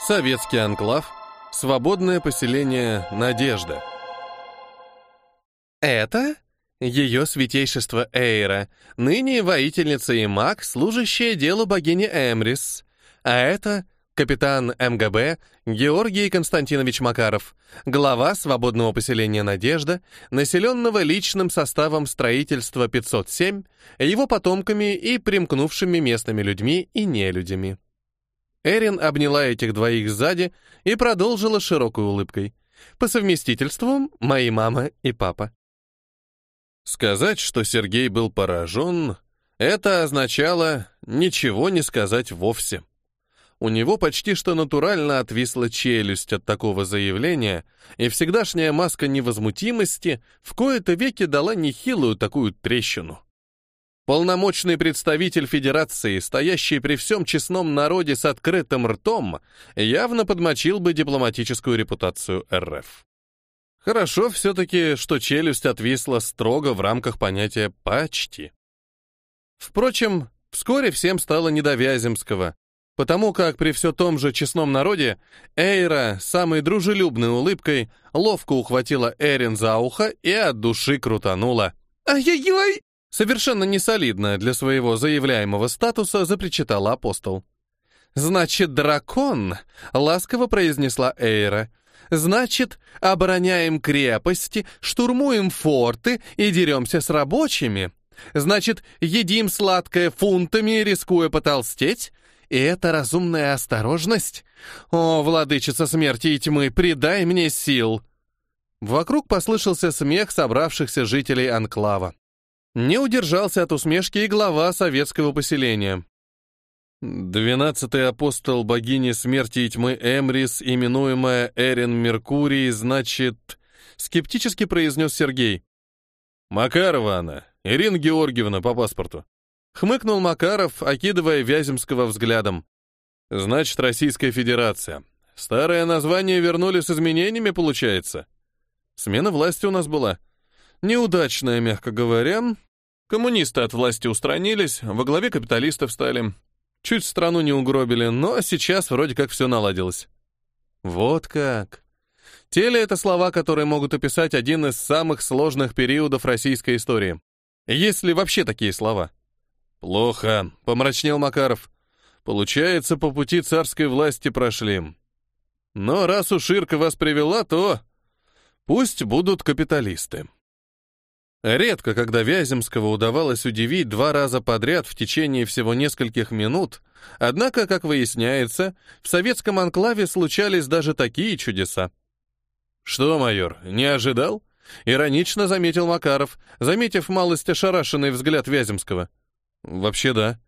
Советский анклав. Свободное поселение «Надежда». Это ее святейшество Эйра, ныне воительница и маг, служащая делу богини Эмрис. А это капитан МГБ Георгий Константинович Макаров, глава свободного поселения «Надежда», населенного личным составом строительства 507, его потомками и примкнувшими местными людьми и нелюдями. Эрин обняла этих двоих сзади и продолжила широкой улыбкой. По совместительству мои мама и папа. Сказать, что Сергей был поражен, это означало ничего не сказать вовсе. У него почти что натурально отвисла челюсть от такого заявления, и всегдашняя маска невозмутимости в кои-то веки дала нехилую такую трещину. Полномочный представитель Федерации, стоящий при всем честном народе с открытым ртом, явно подмочил бы дипломатическую репутацию РФ. Хорошо все-таки, что челюсть отвисла строго в рамках понятия «почти». Впрочем, вскоре всем стало не до Вяземского, потому как при все том же честном народе Эйра самой дружелюбной улыбкой ловко ухватила Эрин за ухо и от души крутанула. «Ай-яй-яй!» Совершенно несолидно для своего заявляемого статуса запричитала апостол. «Значит, дракон!» — ласково произнесла Эйра. «Значит, обороняем крепости, штурмуем форты и деремся с рабочими. Значит, едим сладкое фунтами, рискуя потолстеть, и это разумная осторожность? О, владычица смерти и тьмы, придай мне сил!» Вокруг послышался смех собравшихся жителей Анклава. Не удержался от усмешки и глава советского поселения. Двенадцатый апостол богини смерти и тьмы Эмрис, именуемая Эрин Меркурий, значит... Скептически произнес Сергей. Макарова она, Ирина Георгиевна по паспорту. Хмыкнул Макаров, окидывая Вяземского взглядом. Значит, Российская Федерация. Старое название вернули с изменениями, получается. Смена власти у нас была. Неудачная, мягко говоря. Коммунисты от власти устранились, во главе капиталистов стали. Чуть страну не угробили, но сейчас вроде как все наладилось. Вот как. Теле — это слова, которые могут описать один из самых сложных периодов российской истории. Есть ли вообще такие слова? «Плохо», — помрачнел Макаров. «Получается, по пути царской власти прошли. Но раз уж Ирка вас привела, то пусть будут капиталисты». Редко, когда Вяземского удавалось удивить два раза подряд в течение всего нескольких минут, однако, как выясняется, в советском анклаве случались даже такие чудеса. «Что, майор, не ожидал?» — иронично заметил Макаров, заметив малость ошарашенный взгляд Вяземского. Вообще да.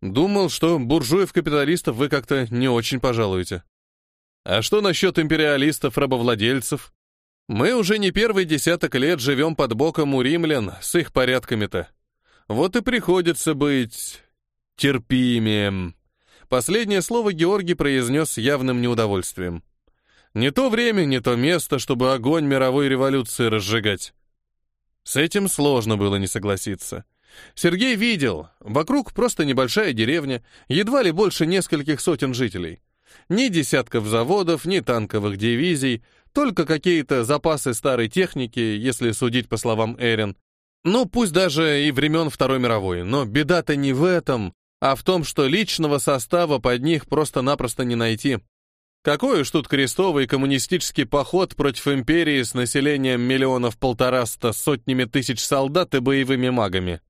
Думал, что буржуев-капиталистов вы как-то не очень пожалуете. А что насчет империалистов-рабовладельцев? Мы уже не первый десяток лет живем под боком у римлян с их порядками-то. Вот и приходится быть терпимее. Последнее слово Георгий произнес с явным неудовольствием. Не то время, не то место, чтобы огонь мировой революции разжигать. С этим сложно было не согласиться. Сергей видел, вокруг просто небольшая деревня, едва ли больше нескольких сотен жителей. Ни десятков заводов, ни танковых дивизий, только какие-то запасы старой техники, если судить по словам Эрин. Ну, пусть даже и времен Второй мировой, но беда-то не в этом, а в том, что личного состава под них просто-напросто не найти. Какой уж тут крестовый коммунистический поход против империи с населением миллионов полтораста, сотнями тысяч солдат и боевыми магами?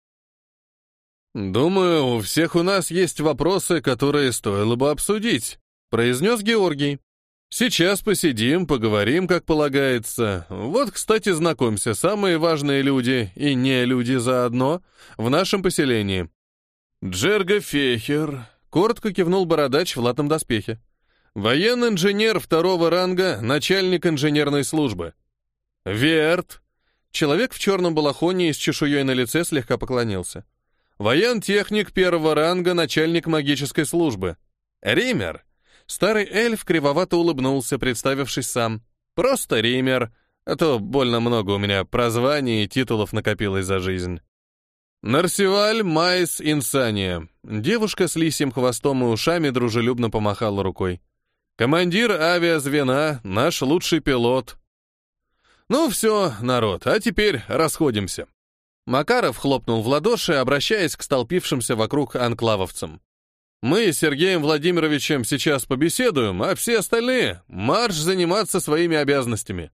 «Думаю, у всех у нас есть вопросы, которые стоило бы обсудить», — произнес Георгий. «Сейчас посидим, поговорим, как полагается. Вот, кстати, знакомься, самые важные люди и не люди заодно в нашем поселении». «Джерга Фехер», — коротко кивнул бородач в латном доспехе. «Военный инженер второго ранга, начальник инженерной службы». «Верт», — человек в черном балахоне и с чешуей на лице слегка поклонился. Воентехник первого ранга, начальник магической службы. Ример. Старый эльф кривовато улыбнулся, представившись сам. Просто Ример, а то больно много у меня прозваний и титулов накопилось за жизнь. Нарсиваль Майс Инсания. Девушка с лисьим хвостом и ушами дружелюбно помахала рукой. Командир авиазвена, наш лучший пилот. Ну все, народ, а теперь расходимся. Макаров хлопнул в ладоши, обращаясь к столпившимся вокруг анклавовцам. Мы с Сергеем Владимировичем сейчас побеседуем, а все остальные — марш заниматься своими обязанностями.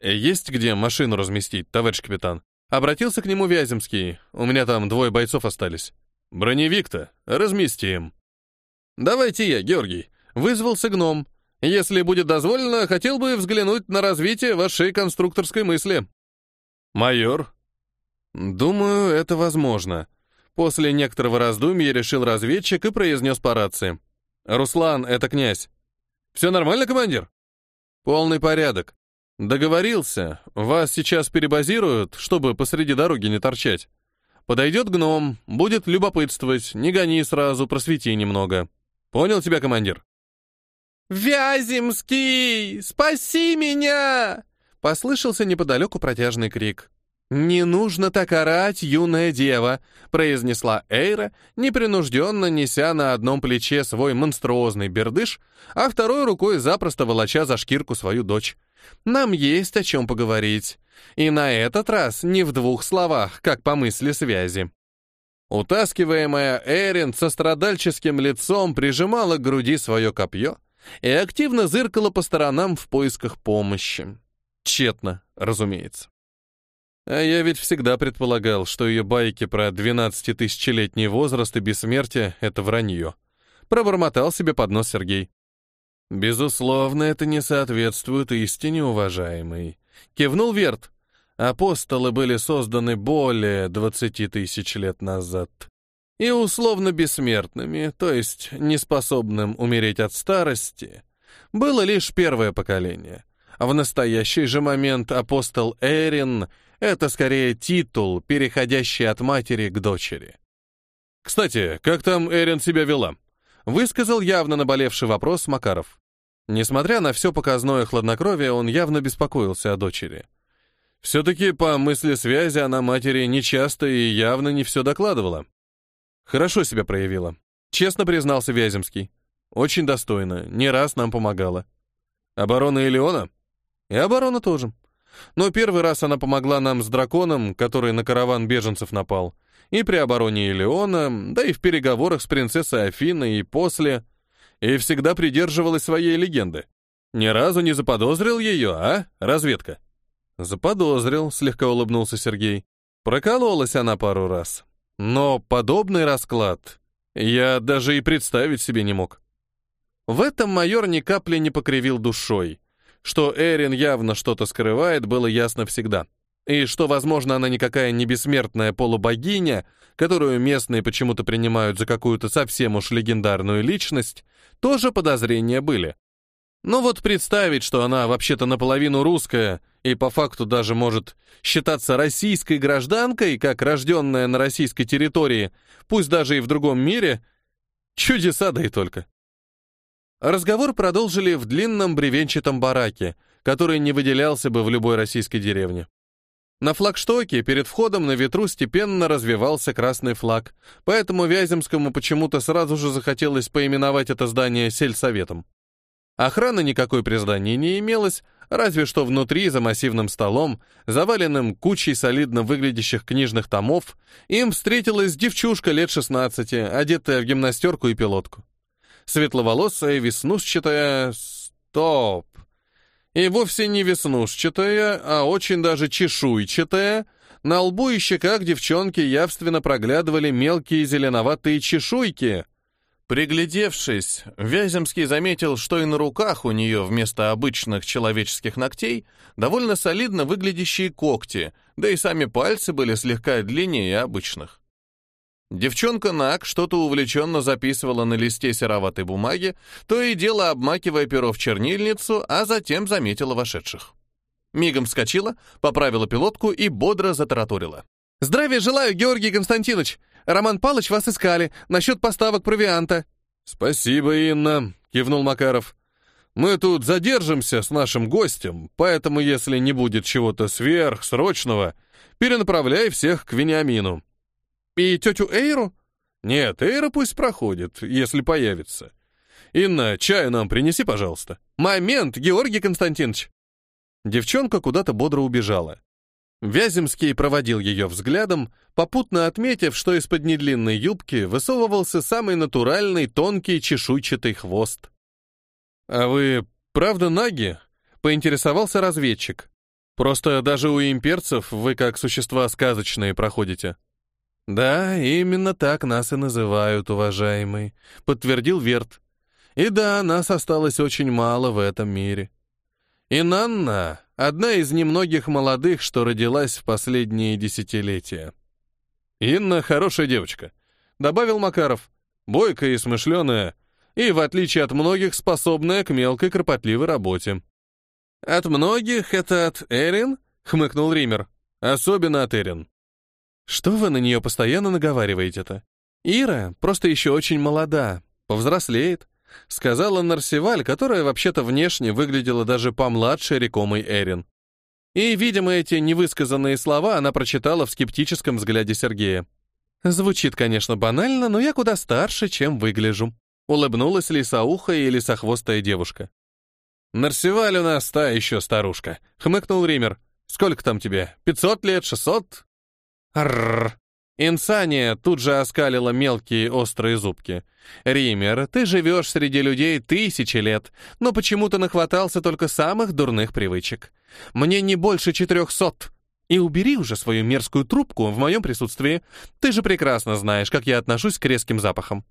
Есть где машину разместить, товарищ капитан? Обратился к нему Вяземский. У меня там двое бойцов остались. Броневик-то разместим. Давайте я, Георгий. Вызвался гном. Если будет дозволено, хотел бы взглянуть на развитие вашей конструкторской мысли. Майор. Думаю, это возможно. После некоторого раздумья решил разведчик и произнес по рации. «Руслан, это князь». «Все нормально, командир?» «Полный порядок. Договорился. Вас сейчас перебазируют, чтобы посреди дороги не торчать. Подойдет гном, будет любопытствовать, не гони сразу, просвети немного. Понял тебя, командир?» «Вяземский! Спаси меня!» Послышался неподалеку протяжный крик. «Не нужно так орать, юная дева», — произнесла Эйра, непринужденно неся на одном плече свой монструозный бердыш, а второй рукой запросто волоча за шкирку свою дочь. «Нам есть о чем поговорить. И на этот раз не в двух словах, как по мысли связи». Утаскиваемая Эрин со страдальческим лицом прижимала к груди свое копье, и активно зыркала по сторонам в поисках помощи. Тщетно, разумеется. А я ведь всегда предполагал, что ее байки про 12-тысячелетний возраст и бессмертие — это вранье. Пробормотал себе под нос Сергей. Безусловно, это не соответствует истине, уважаемый. Кивнул Верт. Апостолы были созданы более 20 тысяч лет назад и условно бессмертными, то есть неспособным умереть от старости, было лишь первое поколение. А в настоящий же момент апостол Эрин — это скорее титул, переходящий от матери к дочери. «Кстати, как там Эрин себя вела?» — высказал явно наболевший вопрос Макаров. Несмотря на все показное хладнокровие, он явно беспокоился о дочери. Все-таки, по мысли связи, она матери нечасто и явно не все докладывала. Хорошо себя проявила. Честно признался Вяземский. Очень достойно, не раз нам помогала. Оборона Элеона? И оборона тоже. Но первый раз она помогла нам с драконом, который на караван беженцев напал. И при обороне Элеона, да и в переговорах с принцессой Афиной и после. И всегда придерживалась своей легенды. Ни разу не заподозрил ее, а, разведка? Заподозрил, слегка улыбнулся Сергей. Прокололась она пару раз. Но подобный расклад я даже и представить себе не мог. В этом майор ни капли не покривил душой. Что Эрин явно что-то скрывает, было ясно всегда. И что, возможно, она никакая не бессмертная полубогиня, которую местные почему-то принимают за какую-то совсем уж легендарную личность, тоже подозрения были. Но вот представить, что она вообще-то наполовину русская — и по факту даже может считаться российской гражданкой, как рожденная на российской территории, пусть даже и в другом мире, чудеса да и только. Разговор продолжили в длинном бревенчатом бараке, который не выделялся бы в любой российской деревне. На флагштоке перед входом на ветру степенно развивался красный флаг, поэтому Вяземскому почему-то сразу же захотелось поименовать это здание сельсоветом. Охраны никакой при здании не имелось, Разве что внутри, за массивным столом, заваленным кучей солидно выглядящих книжных томов, им встретилась девчушка лет 16, одетая в гимнастерку и пилотку. Светловолосая, веснушчатая... Стоп! И вовсе не веснушчатая, а очень даже чешуйчатая. На лбу и щеках девчонки явственно проглядывали мелкие зеленоватые чешуйки — Приглядевшись, Вяземский заметил, что и на руках у нее вместо обычных человеческих ногтей довольно солидно выглядящие когти, да и сами пальцы были слегка длиннее обычных. Девчонка Нак что-то увлеченно записывала на листе сероватой бумаги, то и дело обмакивая перо в чернильницу, а затем заметила вошедших. Мигом вскочила, поправила пилотку и бодро затараторила. «Здравия желаю, Георгий Константинович! Роман Палыч вас искали насчет поставок провианта». «Спасибо, Инна», — кивнул Макаров. «Мы тут задержимся с нашим гостем, поэтому, если не будет чего-то сверхсрочного, перенаправляй всех к Вениамину». «И тетю Эйру?» «Нет, Эйра пусть проходит, если появится. «Инна, чаю нам принеси, пожалуйста». «Момент, Георгий Константинович!» Девчонка куда-то бодро убежала. Вяземский проводил ее взглядом, попутно отметив, что из-под недлинной юбки высовывался самый натуральный тонкий чешуйчатый хвост. «А вы правда наги?» — поинтересовался разведчик. «Просто даже у имперцев вы как существа сказочные проходите». «Да, именно так нас и называют, уважаемый», — подтвердил Верт. «И да, нас осталось очень мало в этом мире. И Нанна — одна из немногих молодых, что родилась в последние десятилетия». «Инна хорошая девочка», — добавил Макаров. «Бойкая и смышленая, и, в отличие от многих, способная к мелкой кропотливой работе». «От многих это от Эрин?» — хмыкнул Ример. «Особенно от Эрин». Что вы на нее постоянно наговариваете-то? Ира просто еще очень молода, повзрослеет, сказала Нарсиваль, которая вообще-то внешне выглядела даже помладше рекомой Эрин. И, видимо, эти невысказанные слова она прочитала в скептическом взгляде Сергея. Звучит, конечно, банально, но я куда старше, чем выгляжу. Улыбнулась лисоухая и лисохвостая девушка. «Нарсиваль у нас та еще старушка», — хмыкнул Ример. «Сколько там тебе? Пятьсот лет? Шестьсот?» Рррр. Инсания тут же оскалила мелкие острые зубки. «Ример, ты живешь среди людей тысячи лет, но почему-то нахватался только самых дурных привычек. Мне не больше четырехсот. И убери уже свою мерзкую трубку в моем присутствии. Ты же прекрасно знаешь, как я отношусь к резким запахам».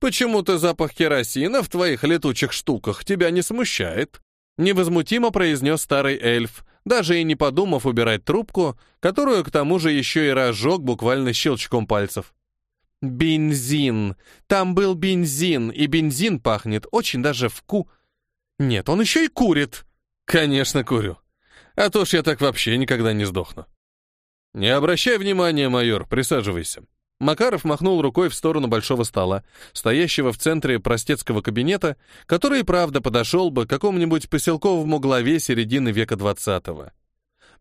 «Почему-то запах керосина в твоих летучих штуках тебя не смущает», невозмутимо произнес старый эльф, даже и не подумав убирать трубку, которую к тому же еще и разжег буквально щелчком пальцев. Бензин. Там был бензин, и бензин пахнет очень даже вку... Нет, он еще и курит. Конечно, курю. А то ж я так вообще никогда не сдохну. Не обращай внимания, майор, присаживайся. Макаров махнул рукой в сторону большого стола, стоящего в центре простецкого кабинета, который, правда, подошел бы к какому-нибудь поселковому главе середины века двадцатого.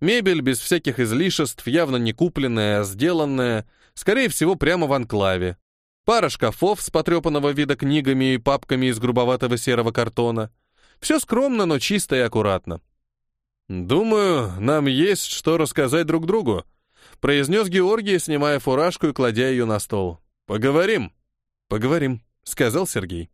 Мебель без всяких излишеств, явно не купленная, а сделанная, скорее всего, прямо в анклаве. Пара шкафов с потрепанного вида книгами и папками из грубоватого серого картона. Все скромно, но чисто и аккуратно. «Думаю, нам есть что рассказать друг другу», произнес Георгий, снимая фуражку и кладя ее на стол. «Поговорим». «Поговорим», — сказал Сергей.